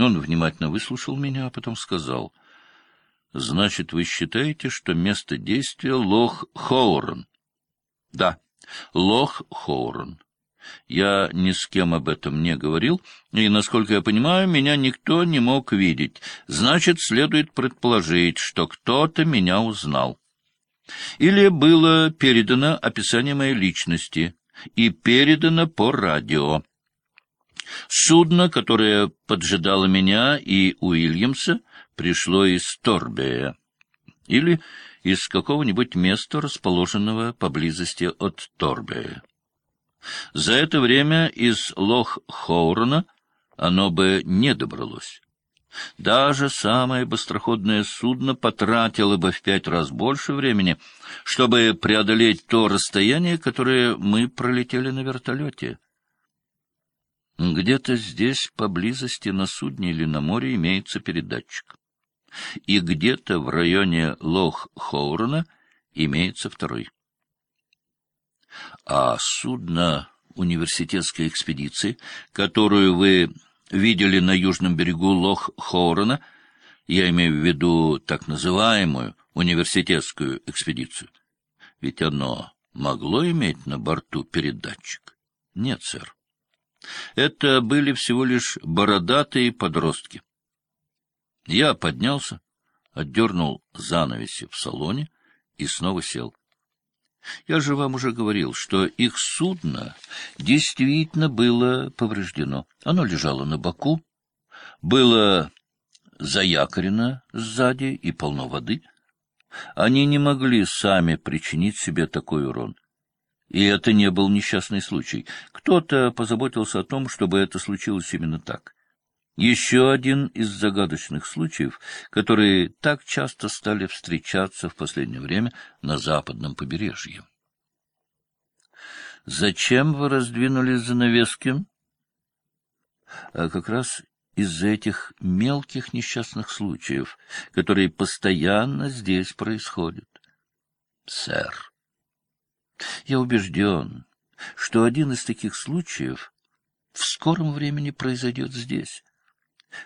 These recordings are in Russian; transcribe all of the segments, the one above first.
Он внимательно выслушал меня, а потом сказал, — Значит, вы считаете, что место действия Лох-Хоурон? — Да, Лох-Хоурон. Я ни с кем об этом не говорил, и, насколько я понимаю, меня никто не мог видеть. Значит, следует предположить, что кто-то меня узнал. Или было передано описание моей личности и передано по радио. Судно, которое поджидало меня и Уильямса, пришло из Торбея или из какого-нибудь места, расположенного поблизости от Торбея. За это время из Лох-Хоурона оно бы не добралось. Даже самое быстроходное судно потратило бы в пять раз больше времени, чтобы преодолеть то расстояние, которое мы пролетели на вертолете. Где-то здесь, поблизости на судне или на море, имеется передатчик. И где-то в районе Лох-Хоурона имеется второй а судно университетской экспедиции, которую вы видели на южном берегу Лох-Хоурона, я имею в виду так называемую университетскую экспедицию, ведь оно могло иметь на борту передатчик? Нет, сэр. Это были всего лишь бородатые подростки. Я поднялся, отдернул занавеси в салоне и снова сел. Я же вам уже говорил, что их судно действительно было повреждено. Оно лежало на боку, было заякорено сзади и полно воды. Они не могли сами причинить себе такой урон. И это не был несчастный случай. Кто-то позаботился о том, чтобы это случилось именно так. Еще один из загадочных случаев, которые так часто стали встречаться в последнее время на западном побережье. «Зачем вы раздвинули занавески?» а «Как раз из-за этих мелких несчастных случаев, которые постоянно здесь происходят. Сэр, я убежден, что один из таких случаев в скором времени произойдет здесь».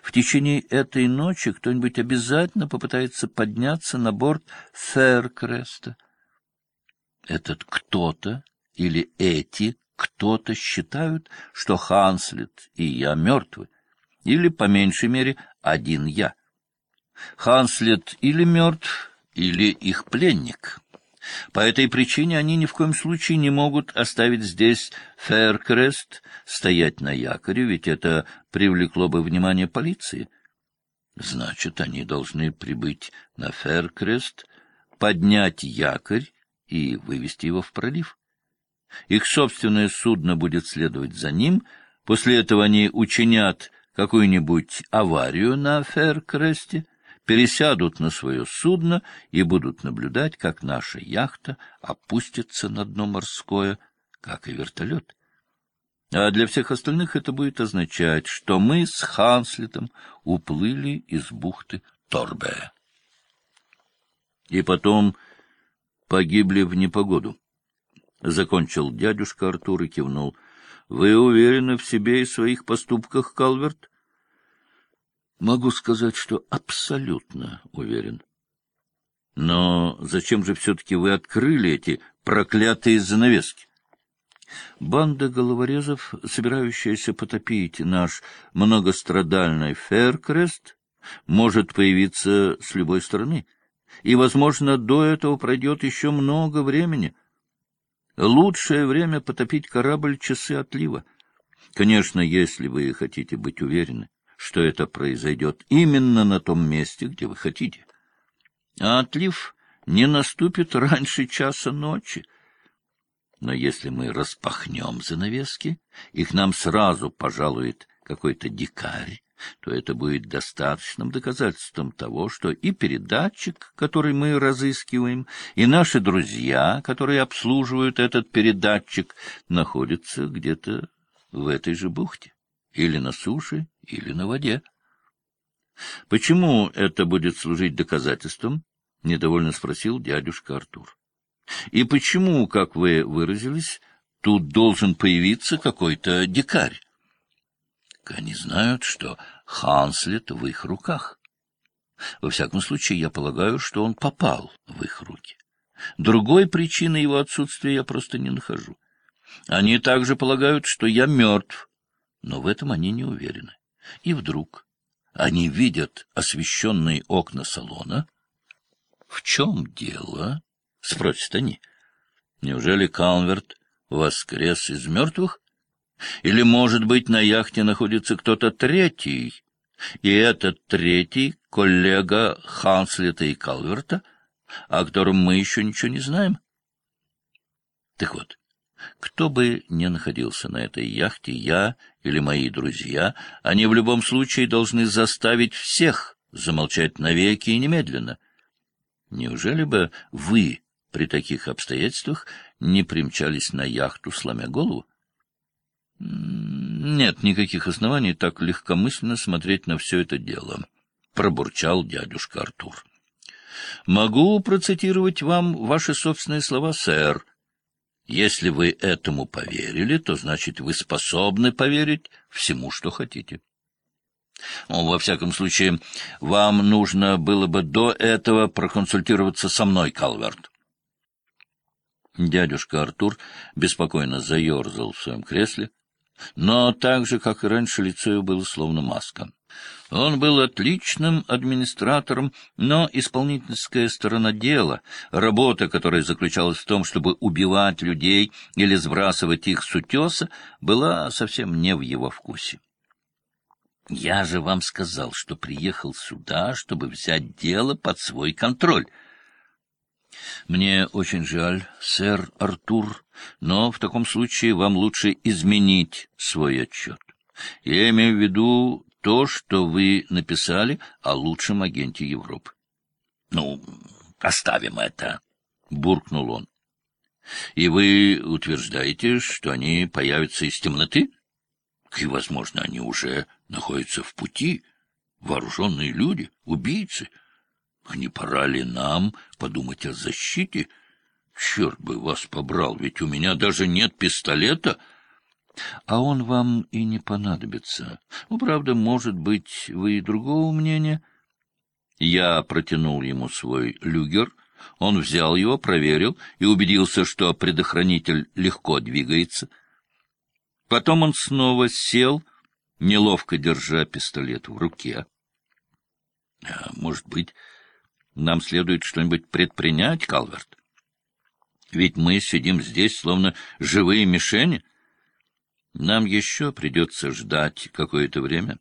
В течение этой ночи кто-нибудь обязательно попытается подняться на борт Феркреста. Этот кто-то или эти кто-то считают, что Ханслет и я мертвы, или, по меньшей мере, один я. Ханслет или мертв, или их пленник. По этой причине они ни в коем случае не могут оставить здесь Феркрест, стоять на якоре, ведь это привлекло бы внимание полиции. Значит, они должны прибыть на Феркрест, поднять якорь и вывести его в пролив. Их собственное судно будет следовать за ним, после этого они учинят какую-нибудь аварию на Феркресте, пересядут на свое судно и будут наблюдать, как наша яхта опустится на дно морское, как и вертолет. А для всех остальных это будет означать, что мы с Ханслетом уплыли из бухты Торбе. И потом погибли в непогоду. Закончил дядюшка Артур и кивнул. — Вы уверены в себе и своих поступках, Калверт? Могу сказать, что абсолютно уверен. Но зачем же все-таки вы открыли эти проклятые занавески? Банда головорезов, собирающаяся потопить наш многострадальный Феркрест, может появиться с любой стороны. И, возможно, до этого пройдет еще много времени. Лучшее время потопить корабль — часы отлива. Конечно, если вы хотите быть уверены что это произойдет именно на том месте, где вы хотите. А отлив не наступит раньше часа ночи. Но если мы распахнем занавески, и к нам сразу пожалует какой-то дикарь, то это будет достаточным доказательством того, что и передатчик, который мы разыскиваем, и наши друзья, которые обслуживают этот передатчик, находятся где-то в этой же бухте или на суше, или на воде. — Почему это будет служить доказательством? — недовольно спросил дядюшка Артур. — И почему, как вы выразились, тут должен появиться какой-то дикарь? Они знают, что Ханслет в их руках. Во всяком случае, я полагаю, что он попал в их руки. Другой причины его отсутствия я просто не нахожу. Они также полагают, что я мертв, но в этом они не уверены. И вдруг они видят освещенные окна салона. — В чем дело? — спросят они. — Неужели Калверт воскрес из мертвых? Или, может быть, на яхте находится кто-то третий, и этот третий — коллега Ханслета и Калверта, о котором мы еще ничего не знаем? Так вот, кто бы ни находился на этой яхте, я или мои друзья, они в любом случае должны заставить всех замолчать навеки и немедленно. Неужели бы вы при таких обстоятельствах не примчались на яхту, сломя голову? Нет никаких оснований так легкомысленно смотреть на все это дело, — пробурчал дядюшка Артур. — Могу процитировать вам ваши собственные слова, сэр. Если вы этому поверили, то значит вы способны поверить всему, что хотите. Ну, во всяком случае, вам нужно было бы до этого проконсультироваться со мной, Калверт. Дядюшка Артур беспокойно заерзал в своем кресле, но так же, как и раньше, лицо его было словно маска. Он был отличным администратором, но исполнительская сторона дела, работа, которая заключалась в том, чтобы убивать людей или сбрасывать их с утеса, была совсем не в его вкусе. «Я же вам сказал, что приехал сюда, чтобы взять дело под свой контроль». «Мне очень жаль, сэр Артур, но в таком случае вам лучше изменить свой отчет. Я имею в виду то, что вы написали о лучшем агенте Европы. — Ну, оставим это, — буркнул он. — И вы утверждаете, что они появятся из темноты? И, возможно, они уже находятся в пути, вооруженные люди, убийцы. Не пора ли нам подумать о защите? Черт бы вас побрал, ведь у меня даже нет пистолета — а он вам и не понадобится. Ну, правда, может быть, вы и другого мнения. Я протянул ему свой люгер, он взял его, проверил и убедился, что предохранитель легко двигается. Потом он снова сел, неловко держа пистолет в руке. А, может быть, нам следует что-нибудь предпринять, Калверт? Ведь мы сидим здесь, словно живые мишени — нам еще придется ждать какое-то время.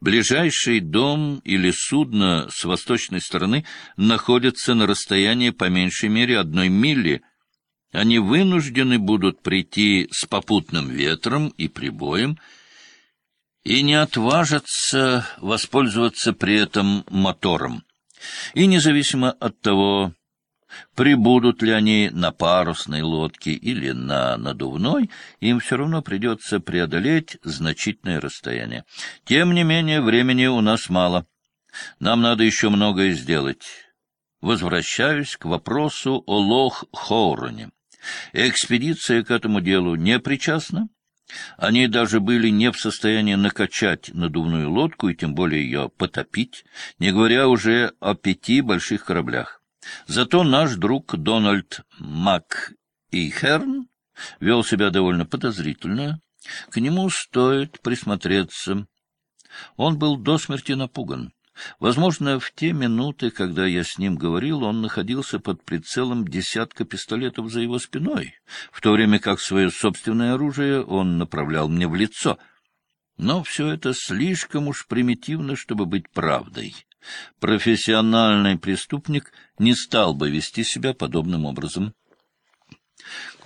Ближайший дом или судно с восточной стороны находится на расстоянии по меньшей мере одной мили. Они вынуждены будут прийти с попутным ветром и прибоем и не отважатся воспользоваться при этом мотором. И независимо от того, Прибудут ли они на парусной лодке или на надувной, им все равно придется преодолеть значительное расстояние. Тем не менее, времени у нас мало. Нам надо еще многое сделать. Возвращаюсь к вопросу о Лох-Хоуроне. Экспедиция к этому делу не причастна. Они даже были не в состоянии накачать надувную лодку и тем более ее потопить, не говоря уже о пяти больших кораблях. Зато наш друг Дональд Мак и Херн вел себя довольно подозрительно. К нему стоит присмотреться. Он был до смерти напуган. Возможно, в те минуты, когда я с ним говорил, он находился под прицелом десятка пистолетов за его спиной, в то время как свое собственное оружие он направлял мне в лицо. Но все это слишком уж примитивно, чтобы быть правдой. Профессиональный преступник не стал бы вести себя подобным образом.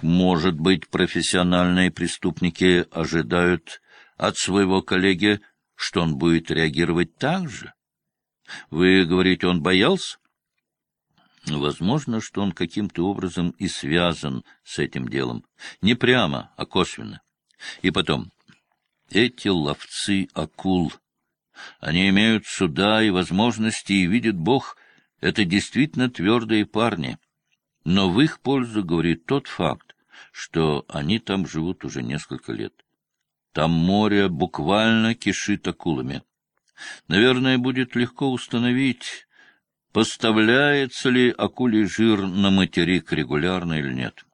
Может быть, профессиональные преступники ожидают от своего коллеги, что он будет реагировать так же? Вы говорите, он боялся? Возможно, что он каким-то образом и связан с этим делом. Не прямо, а косвенно. И потом, эти ловцы акул они имеют суда и возможности, и видит Бог, это действительно твердые парни. Но в их пользу говорит тот факт, что они там живут уже несколько лет. Там море буквально кишит акулами. Наверное, будет легко установить, поставляется ли акулий жир на материк регулярно или нет.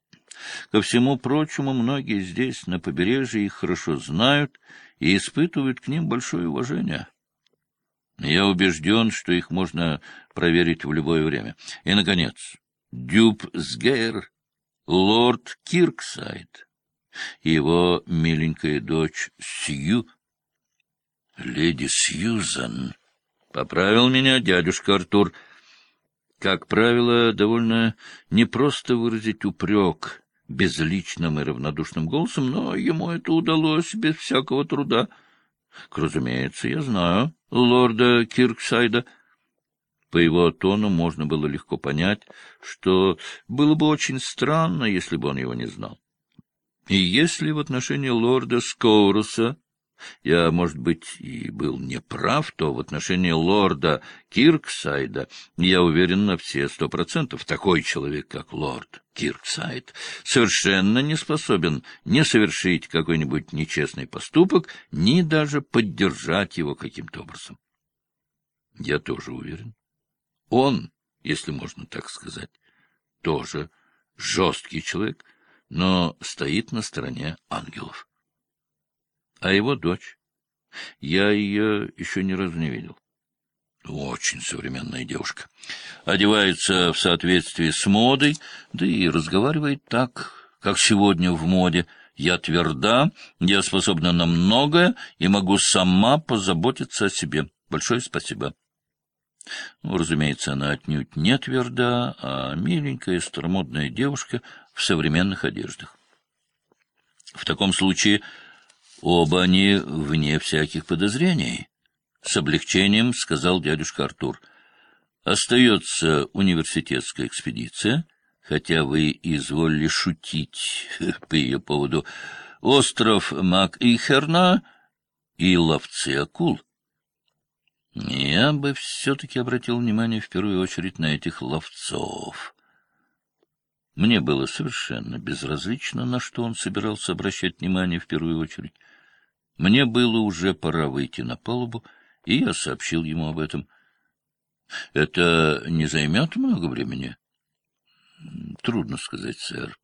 Ко всему прочему, многие здесь, на побережье, их хорошо знают и испытывают к ним большое уважение. Я убежден, что их можно проверить в любое время. И, наконец, Дюб Сгейр, лорд Кирксайд и его миленькая дочь Сью. Леди Сьюзан, поправил меня дядюшка Артур. Как правило, довольно непросто выразить упрек безличным и равнодушным голосом, но ему это удалось без всякого труда. Разумеется, я знаю лорда Кирксайда. По его тону можно было легко понять, что было бы очень странно, если бы он его не знал. И если в отношении лорда Скоуруса я, может быть, и был неправ, то в отношении лорда Кирксайда я уверен на все сто процентов. Такой человек, как лорд Кирксайд, совершенно не способен ни совершить какой-нибудь нечестный поступок, ни даже поддержать его каким-то образом. Я тоже уверен. Он, если можно так сказать, тоже жесткий человек, но стоит на стороне ангелов. А его дочь? Я ее еще ни разу не видел. Очень современная девушка. Одевается в соответствии с модой, да и разговаривает так, как сегодня в моде. Я тверда, я способна на многое и могу сама позаботиться о себе. Большое спасибо. Ну, разумеется, она отнюдь не тверда, а миленькая, старомодная девушка в современных одеждах. В таком случае оба они вне всяких подозрений. С облегчением сказал дядюшка Артур. Остается университетская экспедиция, хотя вы изволили шутить по ее поводу. Остров Мак-Ихерна и ловцы акул. Я бы все-таки обратил внимание в первую очередь на этих ловцов. Мне было совершенно безразлично, на что он собирался обращать внимание в первую очередь. Мне было уже пора выйти на палубу, и я сообщил ему об этом. — Это не займет много времени? — Трудно сказать, сэр.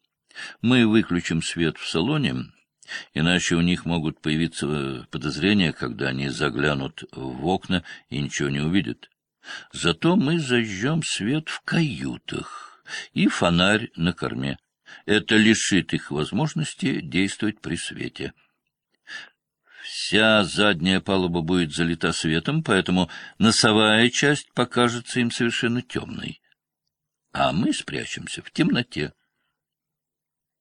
Мы выключим свет в салоне, Иначе у них могут появиться подозрения, когда они заглянут в окна и ничего не увидят. Зато мы зажжем свет в каютах и фонарь на корме. Это лишит их возможности действовать при свете. Вся задняя палуба будет залита светом, поэтому носовая часть покажется им совершенно темной. А мы спрячемся в темноте.